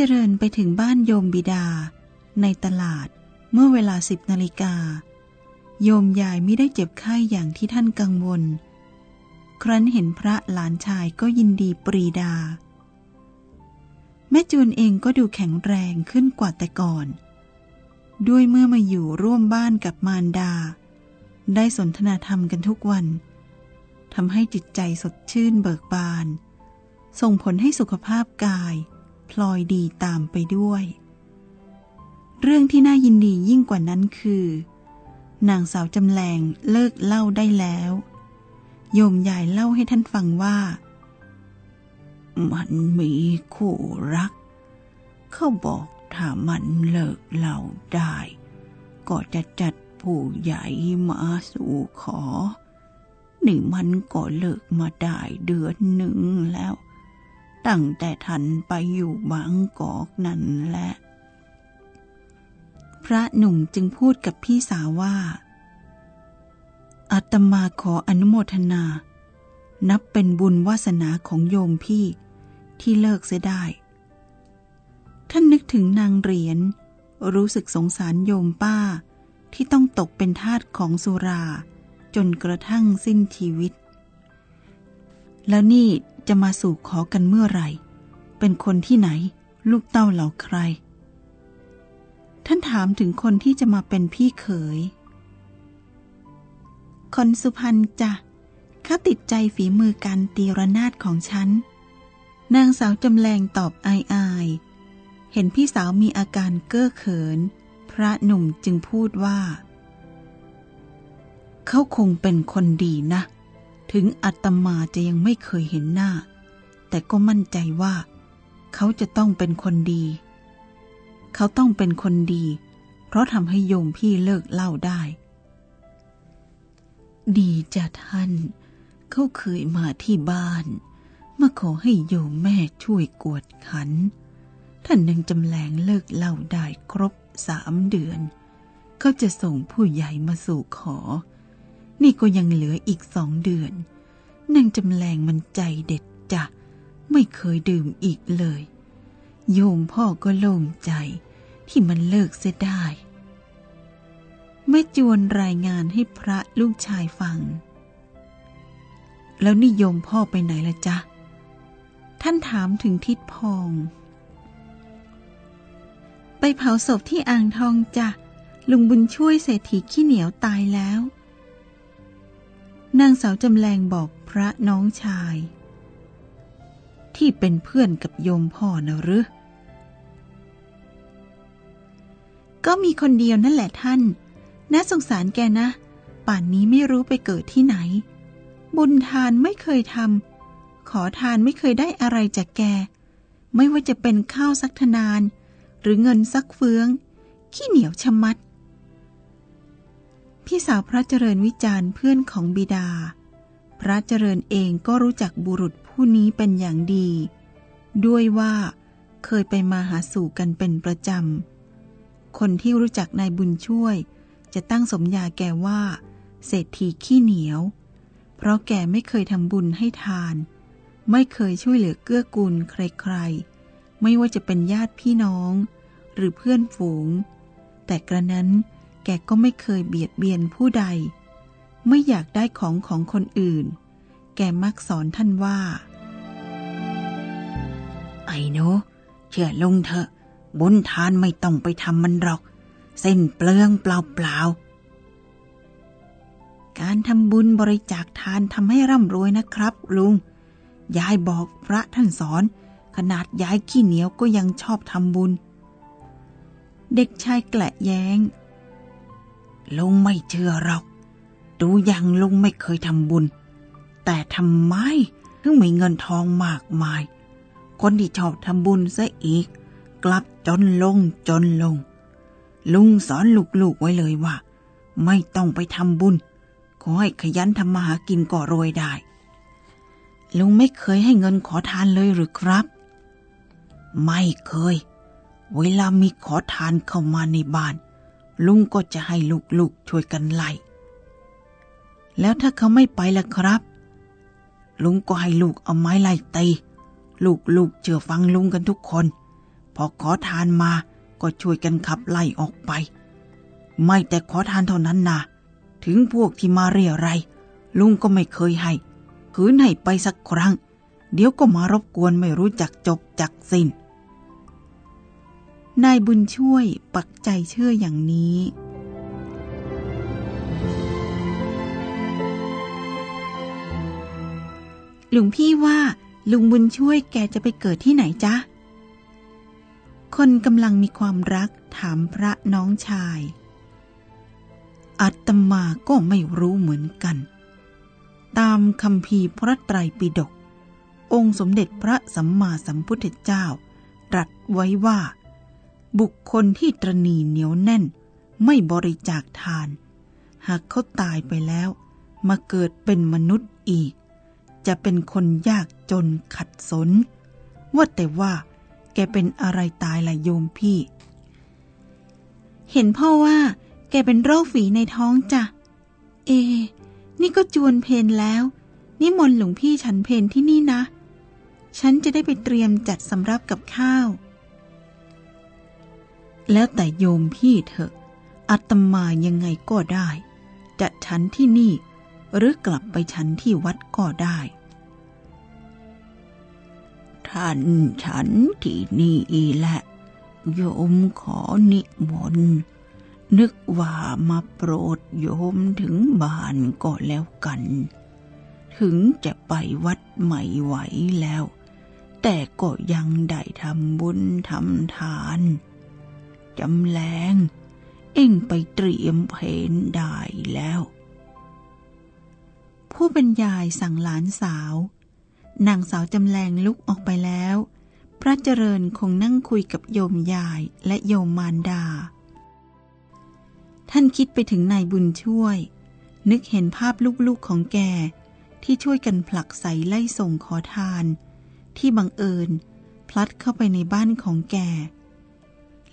เจริญไปถึงบ้านโยมบิดา ในตลาดเมื่อเวลาสิบนาฬิกา โยมยายไม่ได้เจ็บไข้อย่างที่ท่านกังวล ครั้นเห็นพระหลานชายก็ยินดีปรีดา แม่จูนเองก็ดูแข็งแรงขึ้นกว่าแต่ก่อน ด้วยเมื่อมาอยู่ร่วมบ้านกับมารดา ได้สนทนาธรรมกันทุกวันทำให้จิตใจสดชื่นเบิกบาน ส่งผลให้สุขภาพกาย พลอยดีตามไปด้วย เรื่องที่น่ายินดียิ่งกว่านั้นคือ นางสาวจำแรงเลิกเล่าได้แล้ว โยมยายเล่าให้ท่านฟังว่า มันมีคู่รัก เขาบอกถ้ามันเลิกเล่าได้ ก็จะจัดผู้ใหญ่มาสู่ขอ นี่มันก็เลิกมาได้เดือนหนึ่งแล้ว ตั้งแต่ทันไปอยู่บางกอกนั่นแหละ พระหนุ่มจึงพูดกับพี่สาวว่าอาตมาขออนุโมทนา นับเป็นบุญวาสนาของโยมพี่ที่เลิกเสียได้ ท่านนึกถึงนางเหรียญรู้สึกสงสารโยมป้าที่ต้องตกเป็นทาสของสุรา จนกระทั่งสิ้นชีวิต แล้วนี่ จะมาสู่ขอกันเมื่อไหร่ เป็นคนที่ไหน ลูกเต้าเหล่าใคร ท่านถามถึงคนที่จะมาเป็นพี่เขย คนสุพรรณจ้ะเขาติดใจฝีมือการตีระนาดของฉัน นางสาวจำแรงตอบอายอายเห็นพี่สาวมีอาการเก้อเขิน พระหนุ่มจึงพูดว่า เขาคงเป็นคนดีนะ ถึงอัตมาจะยังไม่เคยเห็นหน้า แต่ก็มั่นใจว่า เขาจะต้องเป็นคนดี เขาต้องเป็นคนดี เพราะทำให้โยมพี่เลิกเล่าได้ ดีจ้ะท่าน เขาเคยมาที่บ้าน มาขอให้โยมแม่ช่วยกวดขัน ท่านยังจำแรงเลิกเล่าได้ครบสามเดือน เขาจะส่งผู้ใหญ่มาสู่ขอ นี่ก็ยังเหลืออีกสองเดือนนางจำแรงมันใจเด็ดจ้ะไม่เคยดื่มอีกเลย โยมพ่อก็โล่งใจที่มันเลิกเสียได้แม่จวนรายงานให้พระลูกชายฟัง แล้วนิยมพ่อไปไหนละจ๊ะ ท่านถามถึงทิดพอง ไปเผาศพที่อ่างทองจ้ะลุงบุญช่วยเศรษฐีขี้เหนียวตายแล้ว นางสาวจำแรงบอกพระน้องชาย ที่เป็นเพื่อนกับโยมพ่อนะหรือ ก็มีคนเดียวนั่นแหละท่าน น่าสงสารแกนะ ป่านนี้ไม่รู้ไปเกิดที่ไหน บุญทานไม่เคยทำขอทานไม่เคยได้อะไรจากแก ไม่ว่าจะเป็นข้าวสักทนาน หรือเงินสักเฟือง ขี้เหนียวชะมัด พี่สาวพระเจริญวิจารณ์เพื่อนของบิดา พระเจริญเองก็รู้จักบุรุษผู้นี้เป็นอย่างดี ด้วยว่าเคยไปมาหาสู่กันเป็นประจำ คนที่รู้จักนายบุญช่วย จะตั้งสมญาแกว่า เศรษฐีขี้เหนียว เพราะแกไม่เคยทำบุญให้ทาน ไม่เคยช่วยเหลือเกื้อกูลใครๆ ไม่ว่าจะเป็นญาติพี่น้อง หรือเพื่อนฝูง แต่กระนั้น กก็ไม่เคยเบียดเบียนผู้ใด ไม่อยากได้ของของคนอื่น แกมักสอนท่านว่า ไอ้หนูเชื่อลงเถอะ บุญทานไม่ต้องไปทำมันหรอก เส้นเปลืองเปล่าๆการทำบุญบริจาคทานทำให้ร่ำรวยนะครับ ลุง ยายบอกพระท่านสอน ขนาดยายขี้เหนียวก็ยังชอบทำบุญ เด็กชายแกละแย้ง ลุงไม่เชื่อหรอก ดูอย่างลุงไม่เคยทำบุญ แต่ทำไมถึงมีเงินทองมากมาย คนที่ชอบทำบุญซะอีก กลับจนลงจนลง ลุงสอนลูกๆไว้เลยว่า ไม่ต้องไปทำบุญ ขอให้ขยันทำมาหากินก็รวยได้ ลุงไม่เคยให้เงินขอทานเลยหรือครับ ไม่เคย เวลามีขอทานเข้ามาในบ้าน ลุงก็จะให้ลูกๆช่วยกันไล่ แล้วถ้าเขาไม่ไปล่ะครับ ลุงก็ให้ลูกเอาไม้ไล่ตี ลูกๆเชื่อฟังลุงกันทุกคนพพอขอทานมาก็ช่วยกันขับไล่ออกไป ไม่แต่ขอทานเท่านั้นนะถึงพวกที่มาเรียไร ลุงก็ไม่เคยให้คืนให้ไปสักครั้ง เดี๋ยวก็มารบกวนไม่รู้จักจบจักสิน้น นายบุญช่วยปักใจเชื่ออย่างนี้ หลวงพี่ว่าลุงบุญช่วยแกจะไปเกิดที่ไหนจ๊ะ คนกำลังมีความรักถามพระน้องชาย อัตมาก็ไม่รู้เหมือนกัน ตามคำพีพระไตรปิฎกองค์สมเด็จพระสัมมาสัมพุทธเจ้าตรัสไว้ว่า บุคคลที่ตรณีเหนียวแน่น ไม่บริจาคทาน หากเขาตายไปแล้ว มาเกิดเป็นมนุษย์อีก จะเป็นคนยากจนขัดสน ว่าแต่ว่า แกเป็นอะไรตายล่ะโยมพี่ เห็นพ่อว่า แกเป็นโรคฝีในท้องจ้ะ เอ นี่ก็จวนเพนแล้วนี่มนต์หลวงพี่ฉันเพนที่นี่นะ ฉันจะได้ไปเตรียมจัดสำรับกับข้าว แล้วแต่โยมพี่เถอะอัตมายังไงก็ได้ จะฉันที่นี่ หรือกลับไปฉันที่วัดก็ได้ ท่านฉันที่นี่แหละ โยมขอนิมนต์นึกว่ามาโปรดโยมถึงบ้านก็แล้วกัน ถึงจะไปวัดไม่ไหวแล้ว แต่ก็ยังได้ทำบุญทำทาน จำแรงเอ็งไปเตรียมเพนได้แล้ว ผู้บรรยายสั่งหลานสาว นางสาวจำแรงลุกออกไปแล้ว พระเจริญคงนั่งคุยกับโยมยายและโยมมารดา ท่านคิดไปถึงนายบุญช่วย นึกเห็นภาพลูกๆของแกที่ช่วยกันผลักใสไล่ส่งขอทาน ที่บังเอิญ พลัดเข้าไปในบ้านของแก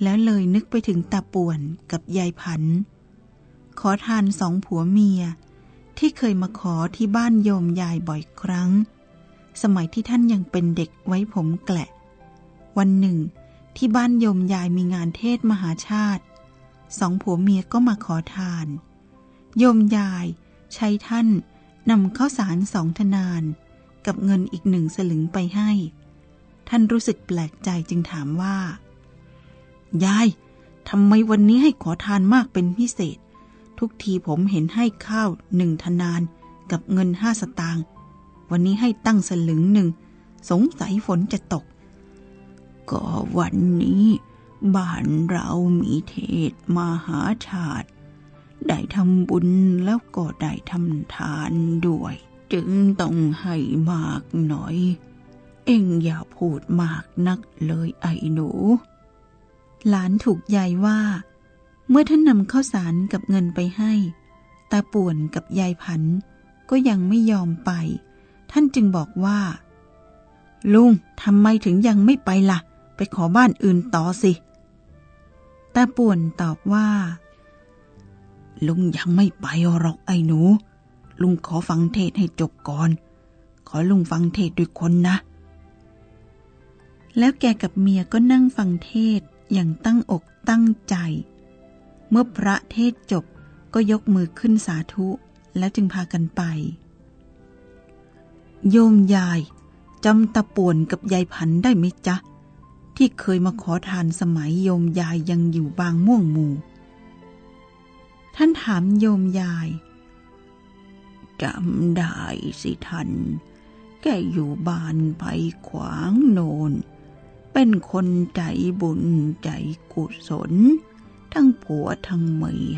แล้วเลยนึกไปถึงตาป่วนกับยายผัน ขอทานสองผัวเมีย ที่เคยมาขอที่บ้านโยมยายบ่อยครั้ง สมัยที่ท่านยังเป็นเด็กไว้ผมแกละ วันหนึ่ง ที่บ้านโยมยายมีงานเทศมหาชาติ สองผัวเมียก็มาขอทาน โยมยายใช้ท่านนำข้าวสารสองทนาน กับเงินอีกหนึ่งสลึงไปให้ ท่านรู้สึกแปลกใจจึงถามว่า ยายทำไมวันนี้ให้ขอทานมากเป็นพิเศษ ทุกทีผมเห็นให้ข้าวหนึ่งทนานกับเงินห้าสตางค์วันนี้ให้ตั้งสลึงหนึ่ง สงสัยฝนจะตก ก็วันนี้บ้านเรามีเทศมหาชาติ ได้ทำบุญแล้วก็ได้ทำทานด้วย จึงต้องให้มากหน่อย เอ็งอย่าพูดมากนักเลยไอ้หนู หลานถูกยายว่า เมื่อท่านนำข้าวสารกับเงินไปให้ ตาป่วนกับยายผัน ก็ยังไม่ยอมไป ท่านจึงบอกว่า ลุงทำไมถึงยังไม่ไปละ่ะ ไปขอบ้านอื่นต่อสิตาป่วนตอบว่า ลุงยังไม่ไปหรอกไอ้หนู ลุงขอฟังเทศให้จบก่อน ขอลุงฟังเทศด้วยคนนะแล้วแกกับเมียก็นั่งฟังเทศ อย่างตั้งอกตั้งใจ เมื่อพระเทศจบก็ยกมือขึ้นสาธุแล้วจึงพากันไป โยมยายจำตะป่วนกับยายผันได้ไหมจ๊ะ ที่เคยมาขอทานสมัยโยมยายยังอยู่บางม่วงหมู่ ท่านถามโยมยายจำได้สิท่านแกอยู่บ้านไปขวางโนน เป็นคนใจบุญใจกุศล ทั้งผัวทั้งเมีย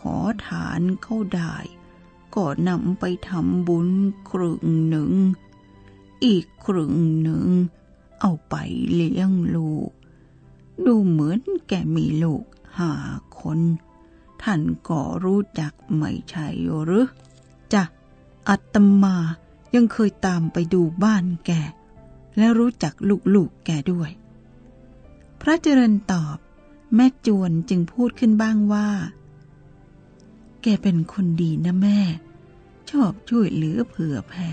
ขอทานเขาได้ ก็นำไปทำบุญครึ่งหนึ่ง อีกครึ่งหนึ่ง เอาไปเลี้ยงลูก ดูเหมือนแกมีลูกห้าคน ท่านก็รู้จักไม่ใช่หรือจ้ะอัตมายังเคยตามไปดูบ้านแก และรู้จักลูกๆแกด้วย พระเจริญตอบ แม่จวนจึงพูดขึ้นบ้างว่า แกเป็นคนดีนะแม่ ชอบช่วยเหลือเผื่อแผ่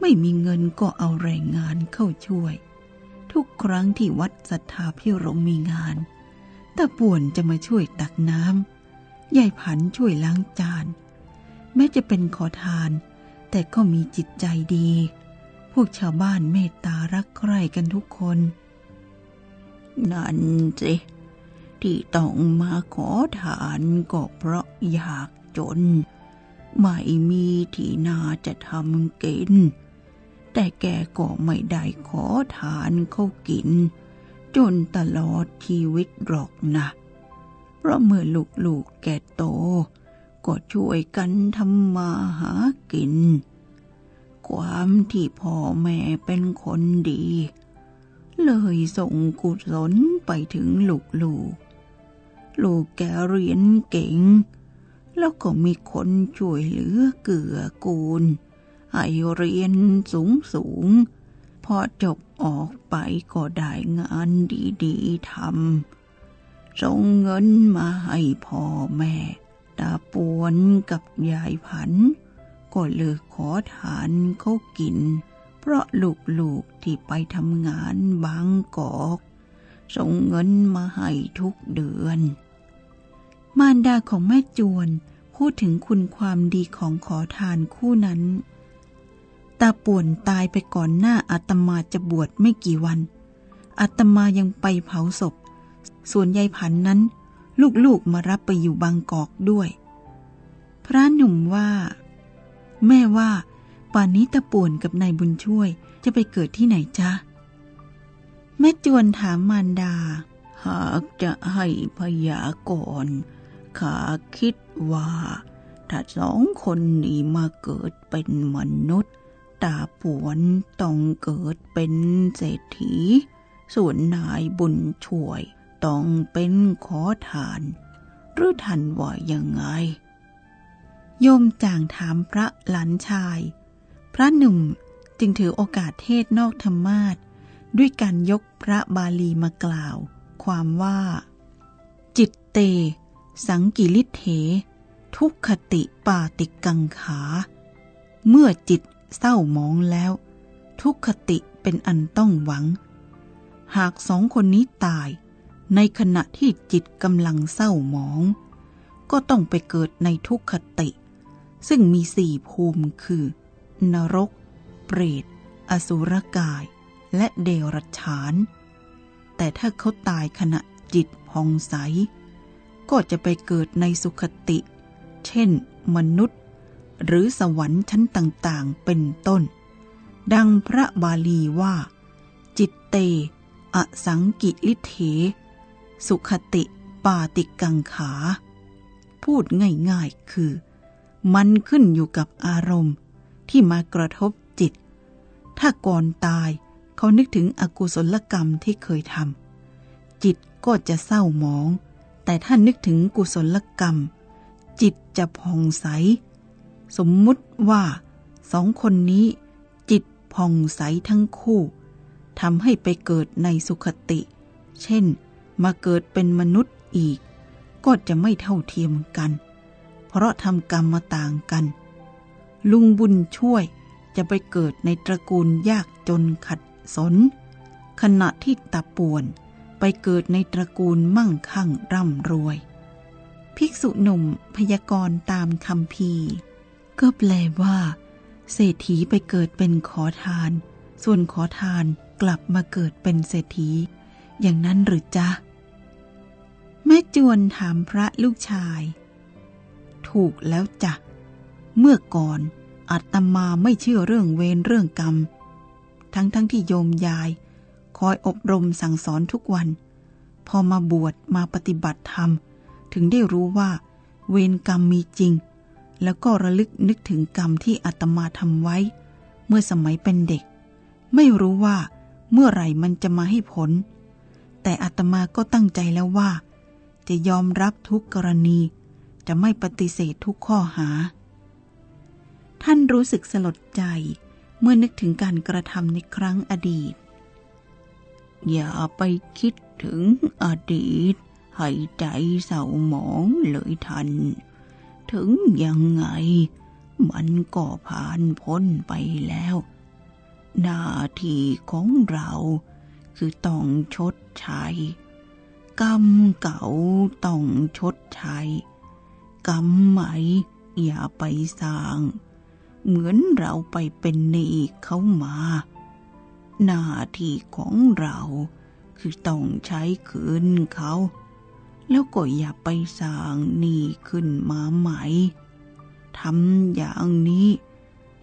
ไม่มีเงินก็เอาแรงงานเข้าช่วย ทุกครั้งที่วัดศรัทธาพิรมมีงานตาป่วนจะมาช่วยตักน้ำยายผันช่วยล้างจาน แม้จะเป็นขอทาน แต่ก็มีจิตใจดี วกชาวบ้านเมตตารักใคร่กันทุกคน นั่นสิที่ต้องมาขอทานก็เพราะอยากจน ไม่มีที่นาจะทำกิน แต่แกก็ไม่ได้ขอทานเขากิน จนตลอดชีวิตหรอกนะ เพราะเมื่อลูกๆแกโต ก็ช่วยกันทำมาหากิน ความที่พ่อแม่เป็นคนดี เลยส่งกุศลไปถึงลูกๆลูกแกเรียนเก่ง แล้วก็มีคนช่วยเหลือเกื้อกูล ให้เรียนสูงสูงพอจบออกไปก็ได้งานดีๆทำส่งเงินมาให้พ่อแม่ตาปวนกับยายผัน ก็เลิกขอทานเขากิน เพราะลูกๆที่ไปทำงานบางกอก ส่งเงินมาให้ทุกเดือน มารดาของแม่จวนพูดถึงคุณความดีของขอทานคู่นั้น ตาป่วนตายไปก่อนหน้าอาตมาจะบวชไม่กี่วัน อาตมายังไปเผาศพ ส่วนยายผันนั้น ลูกๆมารับไปอยู่บางกอกด้วย พระหนุ่มว่า แม่ว่า ป่านนี้ตาป่วนกับนายบุญช่วยจะไปเกิดที่ไหนจ๊ะ แม่จวนถามมารดา หากจะให้พยากรณ์ข้าคิดว่า ถ้าสองคนนี้มาเกิดเป็นมนุษย์ตาป่วนต้องเกิดเป็นเศรษฐี ส่วนนายบุญช่วย ต้องเป็นขอทาน หรือท่านว่ายังไง โยมจ่างถามพระหลานชาย พระหนุ่มจึงถือโอกาสเทศนอกธรรมาทด้วยการยกพระบาลีมากล่าว ความว่า จิตเต สังกิริเถ ทุกขติปาติกังขา เมื่อจิตเศร้ามองแล้ว ทุกขติเป็นอันต้องหวัง หากสองคนนี้ตาย ในขณะที่จิตกำลังเศร้ามอง ก็ต้องไปเกิดในทุกขติ ซึ่งมีสี่ภูมิคือ นรก เปรต อสุรกาย และเดรัจฉาน แต่ถ้าเขาตายขณะจิตพองใส ก็จะไปเกิดในสุขติ เช่น มนุษย์ หรือสวรรค์ชั้นต่างๆ เป็นต้น ดังพระบาลีว่า จิตเต อสังกิลิเถ สุขติปาติกังขา พูดง่ายๆคือ มันขึ้นอยู่กับอารมณ์ที่มากระทบจิต ถ้าก่อนตายเขานึกถึงอกุศลกรรมที่เคยทำจิตก็จะเศร้าหมอง แต่ถ้านึกถึงกุศลกรรม จิตจะผ่องใส สมมุติว่าสองคนนี้ จิตผ่องใสทั้งคู่ทำให้ไปเกิดในสุขติ เช่น มาเกิดเป็นมนุษย์อีก ก็จะไม่เท่าเทียมกัน เพราะทำกรรมมาต่างกัน ลุงบุญช่วยจะไปเกิดในตระกูลยากจนขัดสน ขณะที่ตาป่วนไปเกิดในตระกูลมั่งคั่งร่ำรวย ภิกษุหนุ่มพยากรณ์ตามคำพีก็แปลว่า เศรษฐีไปเกิดเป็นขอทาน ส่วนขอทานกลับมาเกิดเป็นเศรษฐี อย่างนั้นหรือจ๊ะ แม่จวนถามพระลูกชาย ถูกแล้วจ้ะ เมื่อก่อนอาตมาไม่เชื่อเรื่องเวรเรื่องกรรม ทั้งทั้งที่โยมยาย คอยอบรมสั่งสอนทุกวัน พอมาบวชมาปฏิบัติธรรม ถึงได้รู้ว่า เวรกรรมมีจริง แล้วก็ระลึกนึกถึงกรรมที่อาตมาทำไว้ เมื่อสมัยเป็นเด็ก ไม่รู้ว่าเมื่อไหร่มันจะมาให้ผล แต่อาตมาก็ตั้งใจแล้วว่า จะยอมรับทุกกรณี จะไม่ปฏิเสธทุกข้อหา ท่านรู้สึกสลดใจเมื่อนึกถึงการกระทำในครั้งอดีต อย่าไปคิดถึงอดีต ให้ใจเศร้าหมองเลยทัน ถึงยังไง มันก็ผ่านพ้นไปแล้ว หน้าที่ของเราคือต้องชดใช้กรรมเก่าต้องชดใช้ กรรมใหม่ อย่าไปสร้าง เหมือนเราไปเป็นหนี้เขามา หน้าที่ของเราคือต้องใช้คืนเขา แล้วก็อย่าไปสร้างหนี้ขึ้นมาใหม่ทำอย่างนี้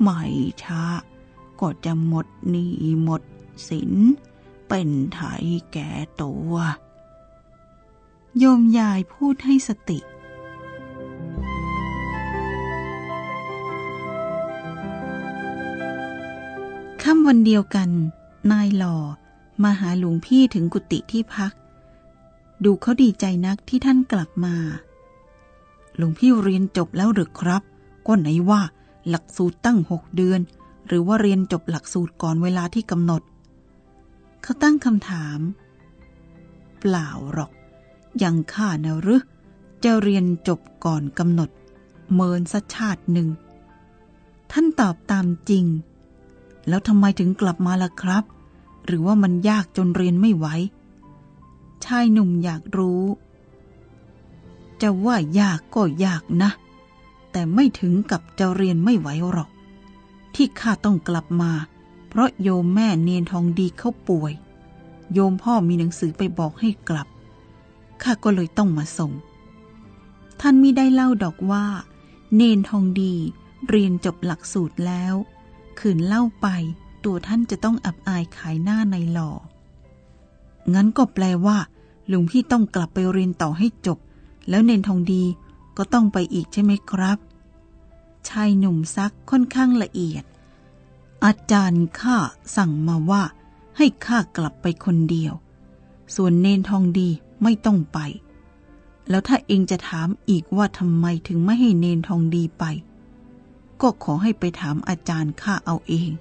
ไม่ช้าก็จะหมดหนี้หมดสินเป็นไถแก่ตัว โยมยายพูดให้สติ วันเดียวกัน นายหล่อมาหาหลวงพี่ถึงกุฏิที่พัก ดูเขาดีใจนักที่ท่านกลับมา หลวงพี่เรียนจบแล้วหรือครับ ก็ไหนว่าหลักสูตรตั้งหกเดือน หรือว่าเรียนจบหลักสูตรก่อนเวลาที่กำหนด เขาตั้งคำถาม เปล่าหรอก ยังข้านะหรือจะเรียนจบก่อนกำหนด เมินสัชาติหนึ่ง ท่านตอบตามจริง แล้วทำไมถึงกลับมาล่ะครับ หรือว่ามันยากจนเรียนไม่ไหว ชายหนุ่มอยากรู้ จะว่ายากก็ยากนะ แต่ไม่ถึงกับจะเรียนไม่ไหวหรอก ที่ข้าต้องกลับมา เพราะโยมแม่เนียนทองดีเขาป่วย โยมพ่อมีหนังสือไปบอกให้กลับ ข้าก็เลยต้องมาส่ง ท่านมิได้เล่าดอกว่า เนนทองดีเรียนจบหลักสูตรแล้ว ขืนเล่าไป ตัวท่านจะต้องอับอายขายหน้าในหล่อ งั้นก็แปลว่าหลวงพี่ต้องกลับไปเรียนต่อให้จบ แล้วเนนทองดีก็ต้องไปอีกใช่ไหมครับ ชายหนุ่มซักค่อนข้างละเอียด อาจารย์ข้าสั่งมาว่า ให้ข้ากลับไปคนเดียว ส่วนเนนทองดีไม่ต้องไป แล้วถ้าเองจะถามอีกว่าทำไมถึงไม่ให้เนนทองดีไป ก็ขอให้ไปถามอาจารย์ข้าเอาเอง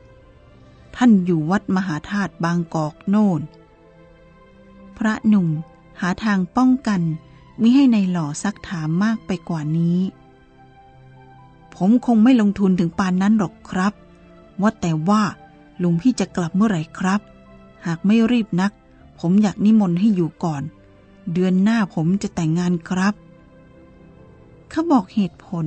ท่านอยู่วัดมหาธาตุบางกอกโน่น พระหนุ่มหาทางป้องกันมิให้ในหล่อซักถามมากไปกว่านี้ ผมคงไม่ลงทุนถึงปานนั้นหรอกครับ ว่าแต่ว่าลุงพี่จะกลับเมื่อไหร่ครับ หากไม่รีบนัก ผมอยากนิมนต์ให้อยู่ก่อน เดือนหน้าผมจะแต่งงานครับ เขาบอกเหตุผล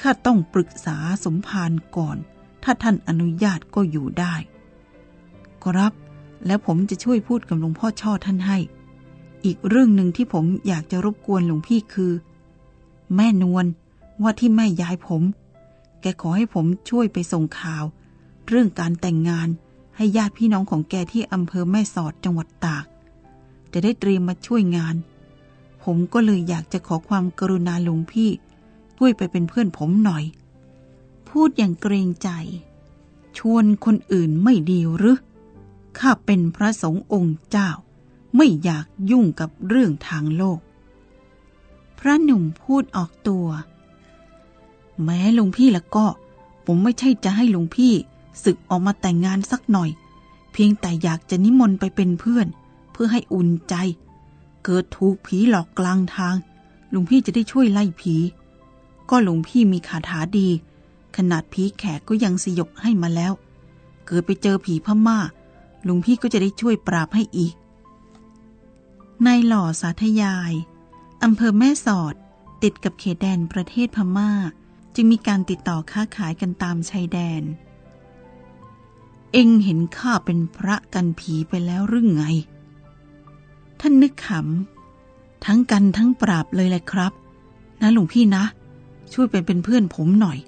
ข้าต้องปรึกษาสมภารก่อน ถ้าท่านอนุญาตก็อยู่ได้ ครับ แล้วผมจะช่วยพูดกับหลวงพ่อช่อท่านให้ อีกเรื่องหนึ่งที่ผมอยากจะรบกวนหลวงพี่คือ แม่นวลว่าที่แม่ยายผม แกขอให้ผมช่วยไปส่งข่าว เรื่องการแต่งงานให้ญาติพี่น้องของแกที่อำเภอแม่สอดจังหวัดตาก จะได้เตรียมมาช่วยงาน ผมก็เลยอยากจะขอความกรุณาหลวงพี่ ช่วยไปเป็นเพื่อนผมหน่อย พูดอย่างเกรงใจ ชวนคนอื่นไม่ดีหรือข้าเป็นพระสงฆ์องค์เจ้า ไม่อยากยุ่งกับเรื่องทางโลก พระหนุ่มพูดออกตัว แม้หลวงพี่ละก็ ผมไม่ใช่จะให้หลวงพี่ศึกออกมาแต่งงานสักหน่อย เพียงแต่อยากจะนิมนต์ไปเป็นเพื่อน เพื่อให้อุ่นใจ เกิดถูกผีหลอกกลางทางหลวงพี่จะได้ช่วยไล่ผี ก็หลวงพี่มีคาถาดี ขนาดผีแขกก็ยังสยบให้มาแล้ว เกิดไปเจอผีพม่าหลวงพี่ก็จะได้ช่วยปราบให้อีกในหล่อสาธยายอำเภอแม่สอด ติดกับเขตแดนประเทศพม่า จึงมีการติดต่อค้าขายกันตามชายแดน เอ็งเห็นข้าเป็นพระกันผีไปแล้วหรือไง ท่านนึกขำทั้งกันทั้งปราบเลยแหละครับ นะหลวงพี่นะ ช่วยเป็นเป็นเพื่อนผมหน่อย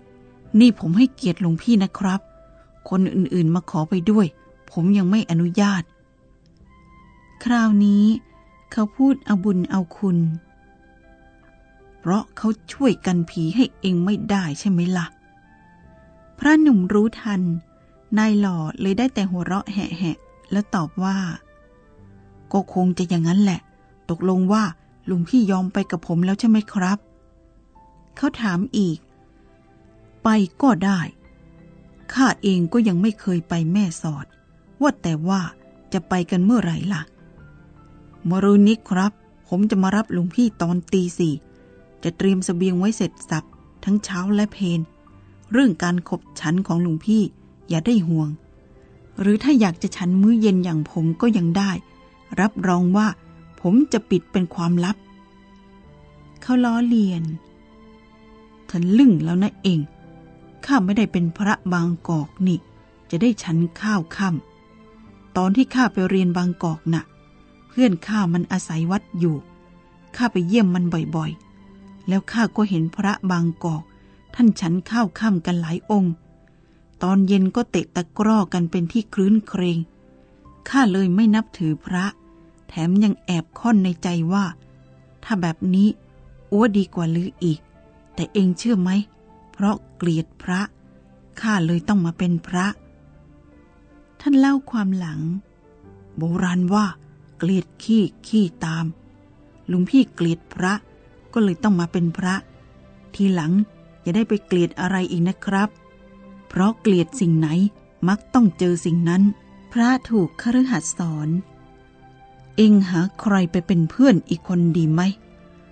นี่ผมให้เกียรติหลวงพี่นะครับ คนอื่นๆมาขอไปด้วย ผมยังไม่อนุญาต คราวนี้ เขาพูดเอาบุญเอาคุณ เพราะเขาช่วยกันผีให้เองไม่ได้ใช่ไหมละ่ะ พระหนุ่มรู้ทัน นายหล่อเลยได้แต่หัวเราะแหะๆแล้วตอบว่า ก็คงจะอย่างนั้นแหละ ตกลงว่าลุงพี่ยอมไปกับผมแล้วใช่ไหมครับ เขาถามอีก ไปก็ได้ข้าเองก็ยังไม่เคยไปแม่สอด ว่าแต่ว่าจะไปกันเมื่อไหร่ล่ะ มรืนนี้ครับ ผมจะมารับลุงพี่ตอนตีสี่ จะเตรียมสเสบียงไว้เสร็จสับ ทั้งเช้าและเพน เรื่องการขบฉันของลุงพี่อย่าได้ห่วง หรือถ้าอยากจะฉันมื้อเย็นอย่างผมก็ยังได้ รับรองว่าผมจะปิดเป็นความลับ เขาล้อเลียน ทะลึ่งแล้วนะเอง ข้าไม่ได้เป็นพระบางกอกนี่ จะได้ฉันข้าวค่ำตอนที่ข้าไปเรียนบางกอกนะ่ะ เพื่อนข้ามันอาศัยวัดอยู่ ข้าไปเยี่ยมมันบ่อยๆ แล้วข้าก็เห็นพระบางกอก ท่านฉันข้าวค่ำกันหลายองค์ ตอนเย็นก็เตะตะกร้อกันเป็นที่คลื้นเครง ข้าเลยไม่นับถือพระ แถมยังแอบค่อนในใจว่า ถ้าแบบนี้อ้วดีกว่าลืออีก แต่เองเชื่อไหม เพราะเกลียดพระ ข้าเลยต้องมาเป็นพระ ท่านเล่าความหลัง โบราณว่า เกลียดขี้ขี้ตาม ลุงพี่เกลียดพระ ก็เลยต้องมาเป็นพระ ทีหลังอย่าได้ไปเกลียดอะไรอีกนะครับ เพราะเกลียดสิ่งไหนมักต้องเจอสิ่งนั้น พระถูกคฤหัสถ์สอน เองหาใครไปเป็นเพื่อนอีกคนดีไหม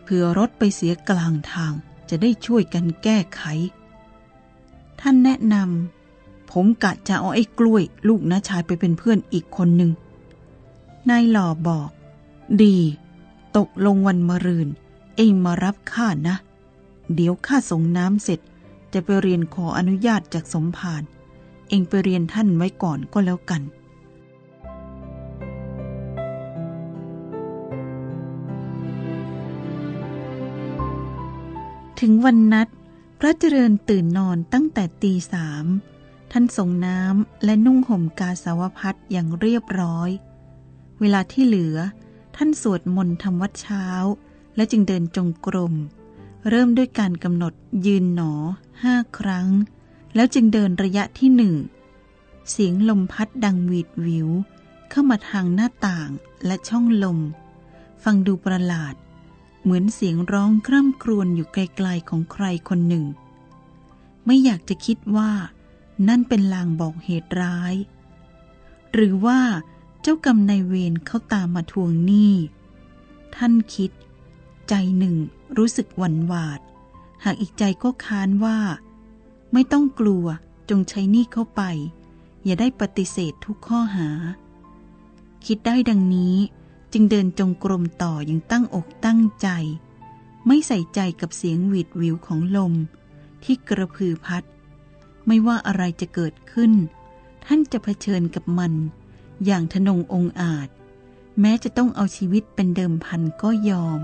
เผื่อรถไปเสียกลางทาง จะได้ช่วยกันแก้ไข ท่านแนะนำผมกะจะเอาไอ้กล้วย ลูกน้าชายไปเป็นเพื่อนอีกคนหนึ่งนายหล่อบอก ดี ตกลงวันมะรืน เองมารับข้านะ เดี๋ยวข้าส่งน้ำเสร็จ จะไปเรียนขออนุญาตจากสมภารเองไปเรียนท่านไว้ก่อนก็แล้วกัน ถึงวันนัด พระเจริญตื่นนอนตั้งแต่ตีสามท่านส่งน้ำและนุ่งห่มกาสาวพัดอย่างเรียบร้อย เวลาที่เหลือ ท่านสวดมนต์ทำวัดเช้า และจึงเดินจงกรม เริ่มด้วยการกำหนดยืนหนอห้าครั้ง แล้วจึงเดินระยะที่หนึ่ง เสียงลมพัดดังวีดวิว เข้ามาทางหน้าต่างและช่องลม ฟังดูประหลาด เหมือนเสียงร้องคร่ำครวญอยู่ไกลๆของใครคนหนึ่ง ไม่อยากจะคิดว่า นั่นเป็นลางบอกเหตุร้าย หรือว่าเจ้ากรรมนายเวรเขาตามมาทวงหนี้ ท่านคิด ใจหนึ่งรู้สึกหวั่นหวาด หากอีกใจก็ค้านว่า ไม่ต้องกลัวจงใช้หนี้เข้าไป อย่าได้ปฏิเสธทุกข้อหา คิดได้ดังนี้ จึงเดินจงกรมต่ออย่างตั้งอกตั้งใจ ไม่ใส่ใจกับเสียงหวีดวิวของลม ที่กระพือพัด ไม่ว่าอะไรจะเกิดขึ้น ท่านจะเผชิญกับมัน อย่างทนงองอาจ แม้จะต้องเอาชีวิตเป็นเดิมพันก็ยอม